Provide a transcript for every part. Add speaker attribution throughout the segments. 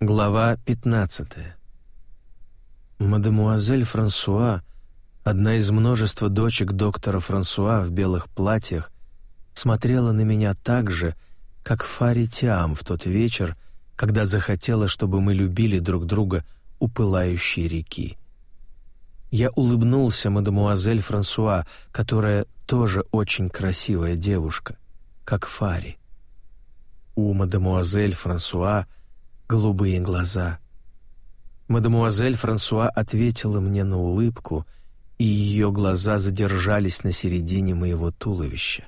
Speaker 1: Глава 15. Мадемуазель Франсуа, одна из множества дочек доктора Франсуа в белых платьях, смотрела на меня так же, как Фари Тиам в тот вечер, когда захотела, чтобы мы любили друг друга у пылающей реки. Я улыбнулся мадемуазель Франсуа, которая тоже очень красивая девушка, как Фари. У мадемуазель Франсуа — голубые глаза. Мадемуазель Франсуа ответила мне на улыбку, и ее глаза задержались на середине моего туловища.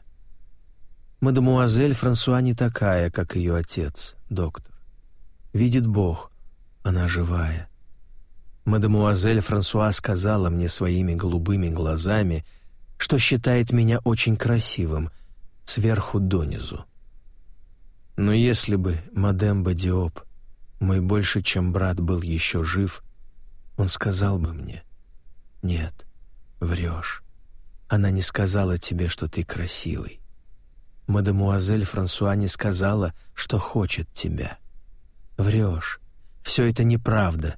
Speaker 1: Мадемуазель Франсуа не такая, как ее отец, доктор. Видит Бог, она живая. Мадемуазель Франсуа сказала мне своими голубыми глазами, что считает меня очень красивым, сверху донизу. Но если бы мадем Бадиоп мой больше, чем брат, был еще жив, он сказал бы мне, «Нет, врешь. Она не сказала тебе, что ты красивый. Мадемуазель Франсуа не сказала, что хочет тебя. Врешь. Все это неправда.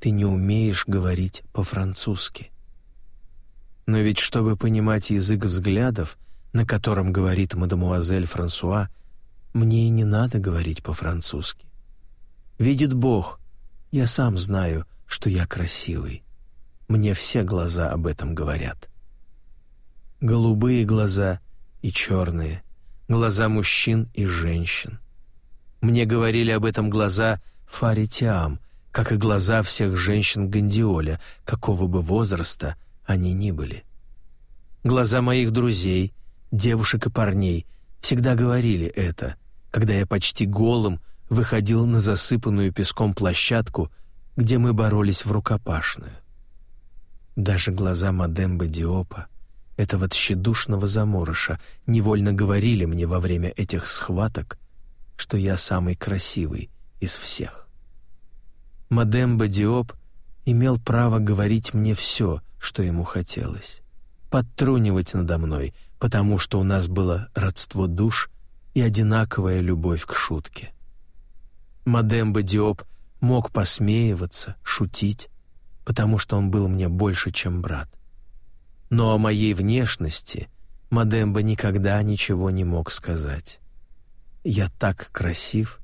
Speaker 1: Ты не умеешь говорить по-французски». Но ведь чтобы понимать язык взглядов, на котором говорит мадемуазель Франсуа, мне и не надо говорить по-французски. Видит Бог, я сам знаю, что я красивый. Мне все глаза об этом говорят. Голубые глаза и черные, глаза мужчин и женщин. Мне говорили об этом глаза Фаритиам, как и глаза всех женщин Гандиоля, какого бы возраста они ни были. Глаза моих друзей, девушек и парней всегда говорили это, когда я почти голым выходил на засыпанную песком площадку, где мы боролись в рукопашную. Даже глаза Мадембы Диопа, этого тщедушного заморыша, невольно говорили мне во время этих схваток, что я самый красивый из всех. Мадемба Диоп имел право говорить мне все, что ему хотелось, подтрунивать надо мной, потому что у нас было родство душ и одинаковая любовь к шутке. Мадемба Диоп мог посмеиваться, шутить, потому что он был мне больше, чем брат. Но о моей внешности Мадемба никогда ничего не мог сказать. Я так красив,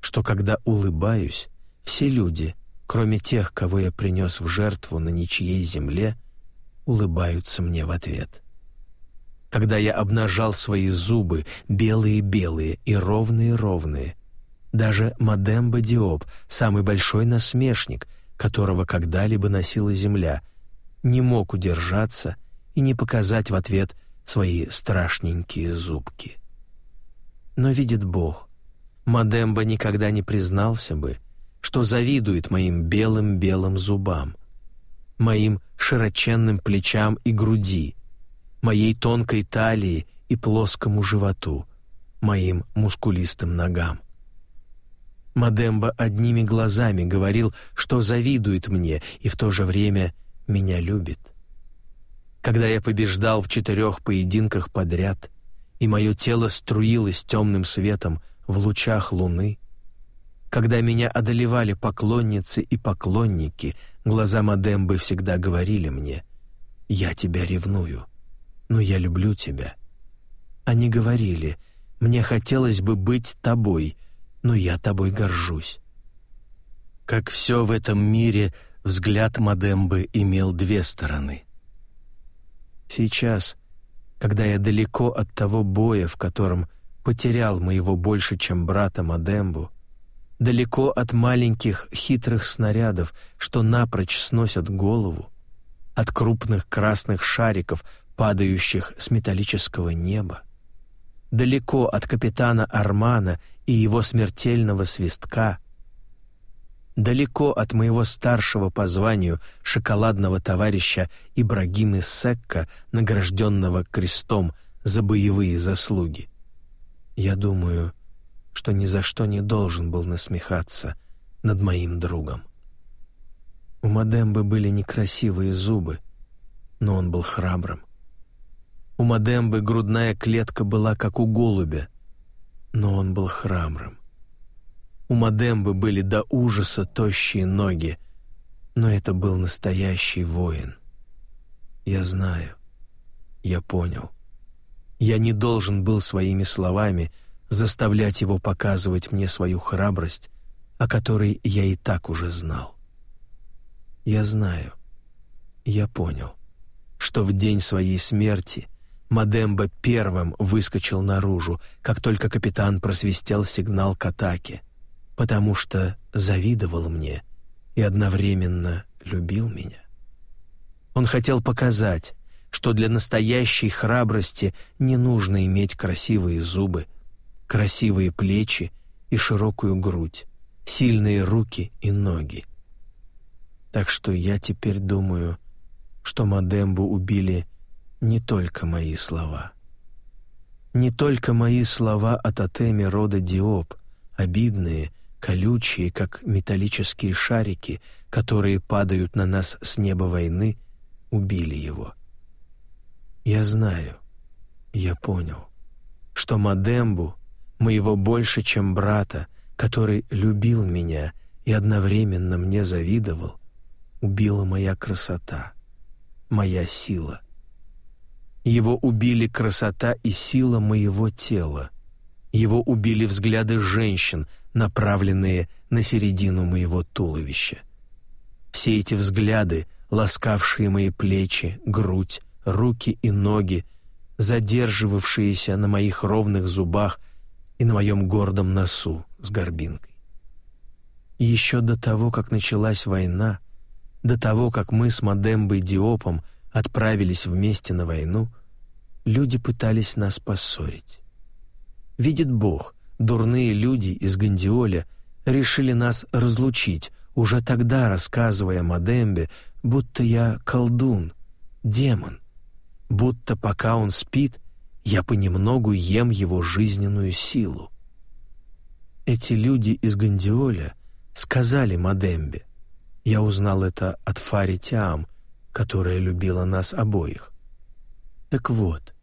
Speaker 1: что когда улыбаюсь, все люди, кроме тех, кого я принес в жертву на ничьей земле, улыбаются мне в ответ. Когда я обнажал свои зубы, белые-белые и ровные-ровные, даже Мадемба Диоп, самый большой насмешник, которого когда-либо носила земля, не мог удержаться и не показать в ответ свои страшненькие зубки. Но видит Бог, Мадемба никогда не признался бы, что завидует моим белым-белым зубам, моим широченным плечам и груди, моей тонкой талии и плоскому животу, моим мускулистым ногам. Мадемба одними глазами говорил, что завидует мне и в то же время меня любит. Когда я побеждал в четырех поединках подряд, и мое тело струилось темным светом в лучах луны, когда меня одолевали поклонницы и поклонники, глаза Мадембы всегда говорили мне «Я тебя ревную, но я люблю тебя». Они говорили «Мне хотелось бы быть тобой», но я тобой горжусь». Как все в этом мире, взгляд Мадембы имел две стороны. Сейчас, когда я далеко от того боя, в котором потерял моего больше, чем брата Мадембу, далеко от маленьких хитрых снарядов, что напрочь сносят голову, от крупных красных шариков, падающих с металлического неба, далеко от капитана Армана и его смертельного свистка, далеко от моего старшего по званию шоколадного товарища Ибрагимы Секка, награжденного крестом за боевые заслуги. Я думаю, что ни за что не должен был насмехаться над моим другом. У Мадембы были некрасивые зубы, но он был храбрым. У Мадембы грудная клетка была как у голубя, но он был храбрым. У Мадембы были до ужаса тощие ноги, но это был настоящий воин. Я знаю. Я понял. Я не должен был своими словами заставлять его показывать мне свою храбрость, о которой я и так уже знал. Я знаю. Я понял, что в день своей смерти Мадемба первым выскочил наружу, как только капитан просвистел сигнал к атаке, потому что завидовал мне и одновременно любил меня. Он хотел показать, что для настоящей храбрости не нужно иметь красивые зубы, красивые плечи и широкую грудь, сильные руки и ноги. Так что я теперь думаю, что Мадембу убили не только мои слова. Не только мои слова о тотеме рода Диоп, обидные, колючие, как металлические шарики, которые падают на нас с неба войны, убили его. Я знаю, я понял, что Мадембу, моего больше, чем брата, который любил меня и одновременно мне завидовал, убила моя красота, моя сила. Его убили красота и сила моего тела. Его убили взгляды женщин, направленные на середину моего туловища. Все эти взгляды, ласкавшие мои плечи, грудь, руки и ноги, задерживавшиеся на моих ровных зубах и на моем гордом носу с горбинкой. еще до того, как началась война, до того, как мы с Мадембой Диопом отправились вместе на войну, люди пытались нас поссорить. Видит Бог, дурные люди из Гандиоля решили нас разлучить, уже тогда рассказывая Мадембе, будто я колдун, демон, будто пока он спит, я понемногу ем его жизненную силу. Эти люди из Гандиоля сказали Мадембе, я узнал это от Фари Тиам, которая любила нас обоих. Так вот,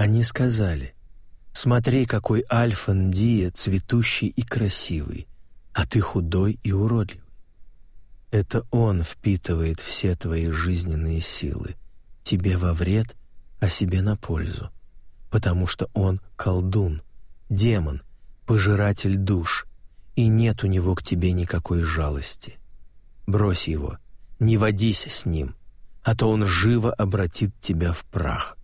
Speaker 1: они сказали, «Смотри, какой Альфандия цветущий и красивый, а ты худой и уродливый. Это он впитывает все твои жизненные силы, тебе во вред, а себе на пользу, потому что он колдун, демон, пожиратель душ, и нет у него к тебе никакой жалости. Брось его, не водись с ним, а то он живо обратит тебя в прах.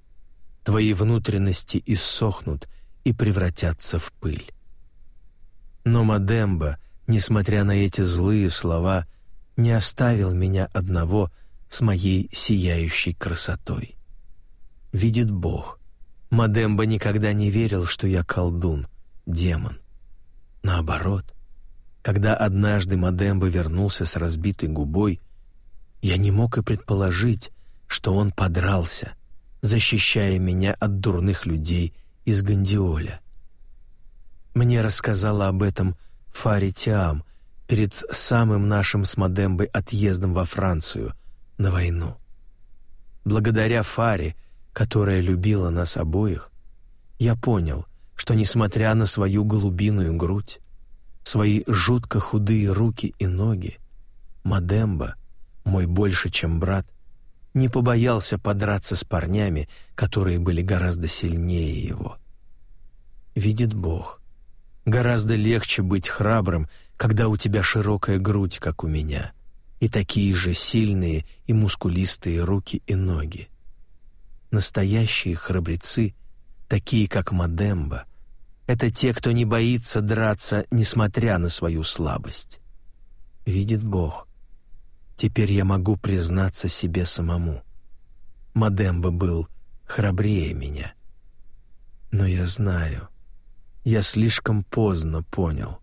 Speaker 1: Твои внутренности иссохнут и превратятся в пыль. Но Мадемба, несмотря на эти злые слова, не оставил меня одного с моей сияющей красотой. Видит Бог, Мадемба никогда не верил, что я колдун, демон. Наоборот, когда однажды Мадемба вернулся с разбитой губой, я не мог и предположить, что он подрался, защищая меня от дурных людей из Гандиоля. Мне рассказала об этом Фари Тиам перед самым нашим с Мадембой отъездом во Францию на войну. Благодаря Фаре, которая любила нас обоих, я понял, что, несмотря на свою голубиную грудь, свои жутко худые руки и ноги, Мадемба, мой больше, чем брат, не побоялся подраться с парнями, которые были гораздо сильнее его. Видит Бог, гораздо легче быть храбрым, когда у тебя широкая грудь, как у меня, и такие же сильные и мускулистые руки и ноги. Настоящие храбрецы, такие как Мадемба — это те, кто не боится драться, несмотря на свою слабость. Видит Бог. Теперь я могу признаться себе самому. Мадемба был храбрее меня. Но я знаю, я слишком поздно понял,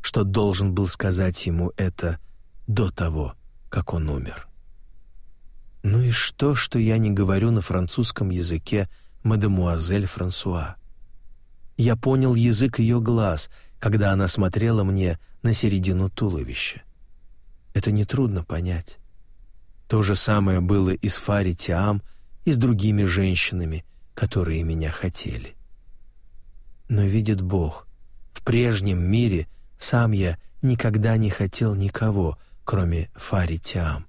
Speaker 1: что должен был сказать ему это до того, как он умер. Ну и что, что я не говорю на французском языке мадемуазель Франсуа? Я понял язык ее глаз, когда она смотрела мне на середину туловища. Это нетрудно понять. То же самое было и с Фари Тиам, и с другими женщинами, которые меня хотели. Но видит Бог, в прежнем мире сам я никогда не хотел никого, кроме Фари Тиам.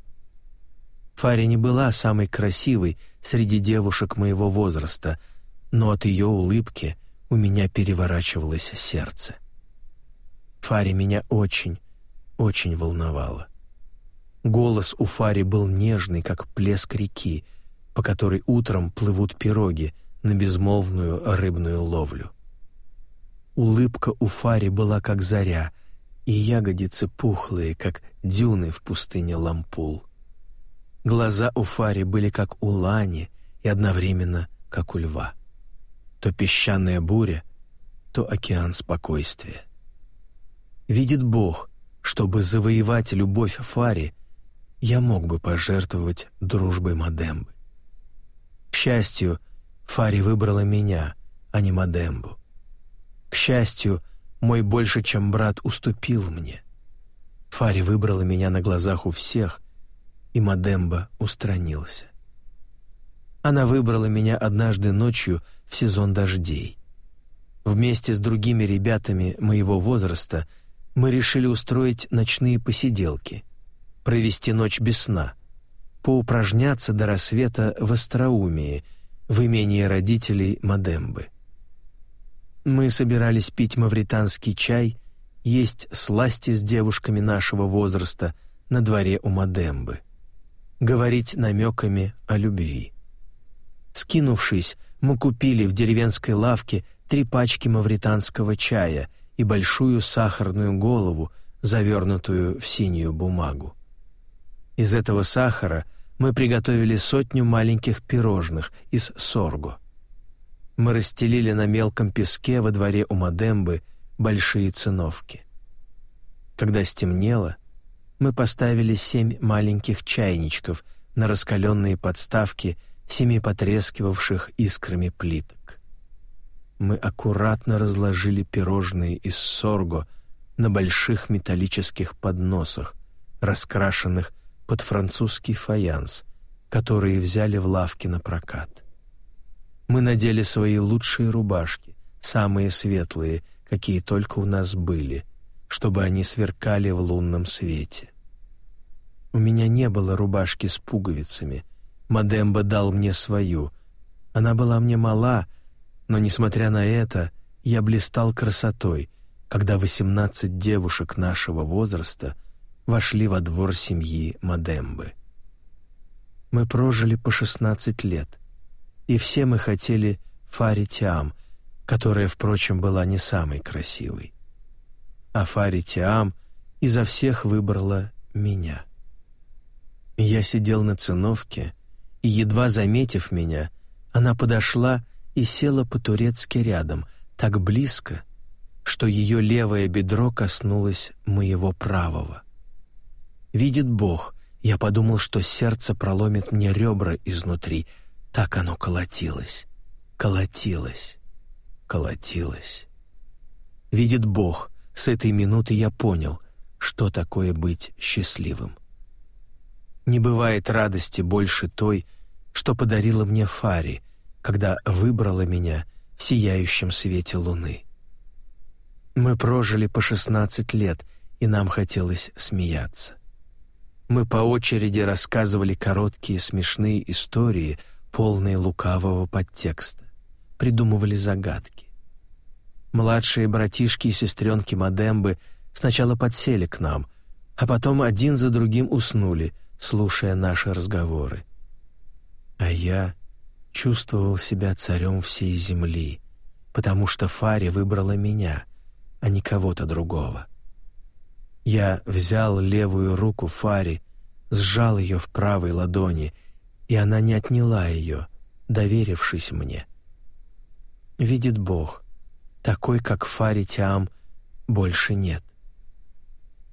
Speaker 1: Фари не была самой красивой среди девушек моего возраста, но от ее улыбки у меня переворачивалось сердце. Фари меня очень, очень волновала. Голос у Фари был нежный, как плеск реки, по которой утром плывут пироги на безмолвную рыбную ловлю. Улыбка у Фари была как заря, и ягодицы пухлые, как дюны в пустыне Лампул. Глаза у Фари были как у лани и одновременно как у льва. То песчаная буря, то океан спокойствия. Видит Бог, чтобы завоевать любовь Фари, я мог бы пожертвовать дружбой Мадембы. К счастью, Фари выбрала меня, а не Мадембу. К счастью, мой больше, чем брат, уступил мне. Фари выбрала меня на глазах у всех, и Мадемба устранился. Она выбрала меня однажды ночью в сезон дождей. Вместе с другими ребятами моего возраста мы решили устроить ночные посиделки, провести ночь без сна, поупражняться до рассвета в остроумии, в имении родителей Мадембы. Мы собирались пить мавританский чай, есть сласти с девушками нашего возраста на дворе у Мадембы — говорить намеками о любви. Скинувшись, мы купили в деревенской лавке три пачки мавританского чая и большую сахарную голову, завернутую в синюю бумагу. Из этого сахара мы приготовили сотню маленьких пирожных из сорго. Мы расстелили на мелком песке во дворе у Мадембы большие циновки. Когда стемнело, мы поставили семь маленьких чайничков на раскаленные подставки семи потрескивавших искрами плиток. Мы аккуратно разложили пирожные из сорго на больших металлических подносах, раскрашенных под французский фаянс, которые взяли в лавке на прокат. Мы надели свои лучшие рубашки, самые светлые, какие только у нас были, чтобы они сверкали в лунном свете. У меня не было рубашки с пуговицами. Мадемба дал мне свою. Она была мне мала, но, несмотря на это, я блистал красотой, когда восемнадцать девушек нашего возраста вошли во двор семьи Мадембы. Мы прожили по шестнадцать лет, и все мы хотели Фари Тиам, которая, впрочем, была не самой красивой. А Фари Тиам изо всех выбрала меня. Я сидел на циновке, и, едва заметив меня, она подошла и села по-турецки рядом, так близко, что ее левое бедро коснулось моего правого. Видит Бог, я подумал, что сердце проломит мне ребра изнутри, так оно колотилось, колотилось, колотилось. Видит Бог, с этой минуты я понял, что такое быть счастливым. Не бывает радости больше той, что подарила мне Фари, когда выбрала меня в сияющем свете луны. Мы прожили по шестнадцать лет, и нам хотелось смеяться. Мы по очереди рассказывали короткие смешные истории, полные лукавого подтекста, придумывали загадки. Младшие братишки и сестренки Мадембы сначала подсели к нам, а потом один за другим уснули, слушая наши разговоры. А я чувствовал себя царем всей земли, потому что Фари выбрала меня, а не кого-то другого. Я взял левую руку Фари, сжал ее в правой ладони, и она не отняла ее, доверившись мне. Видит Бог, такой, как Фари Тиам, больше нет.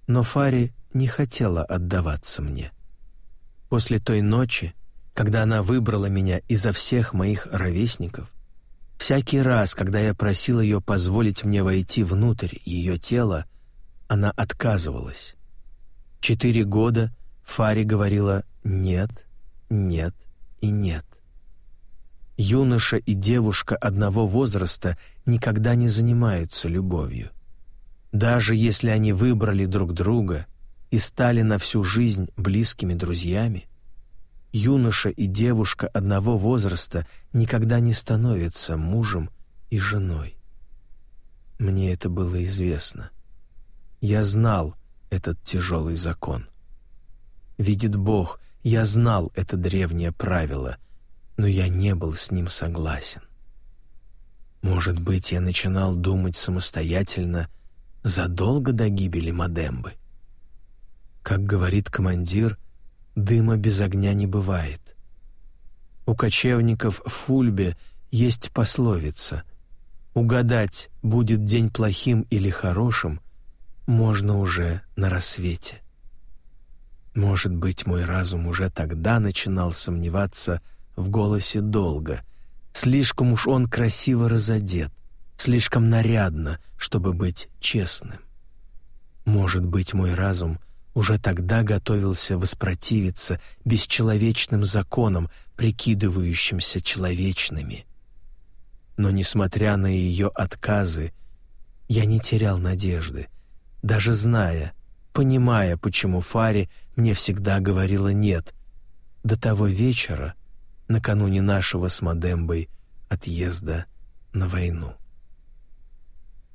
Speaker 1: Но Фари не хотела отдаваться мне. После той ночи, когда она выбрала меня изо всех моих ровесников, всякий раз, когда я просил ее позволить мне войти внутрь ее тела, она отказывалась. Четыре года Фари говорила «нет», «нет» и «нет». Юноша и девушка одного возраста никогда не занимаются любовью. Даже если они выбрали друг друга и стали на всю жизнь близкими друзьями, юноша и девушка одного возраста никогда не становятся мужем и женой. Мне это было известно. Я знал этот тяжелый закон. Видит Бог, я знал это древнее правило, но я не был с ним согласен. Может быть, я начинал думать самостоятельно задолго до гибели Мадембы. Как говорит командир, дыма без огня не бывает. У кочевников в Фульбе есть пословица «Угадать, будет день плохим или хорошим, можно уже на рассвете». Может быть, мой разум уже тогда начинал сомневаться в голосе долго. Слишком уж он красиво разодет, слишком нарядно, чтобы быть честным. Может быть, мой разум уже тогда готовился воспротивиться бесчеловечным законам, прикидывающимся человечными. Но, несмотря на ее отказы, я не терял надежды, даже зная, понимая, почему Фари мне всегда говорила «нет», до того вечера, накануне нашего с Мадембой отъезда на войну.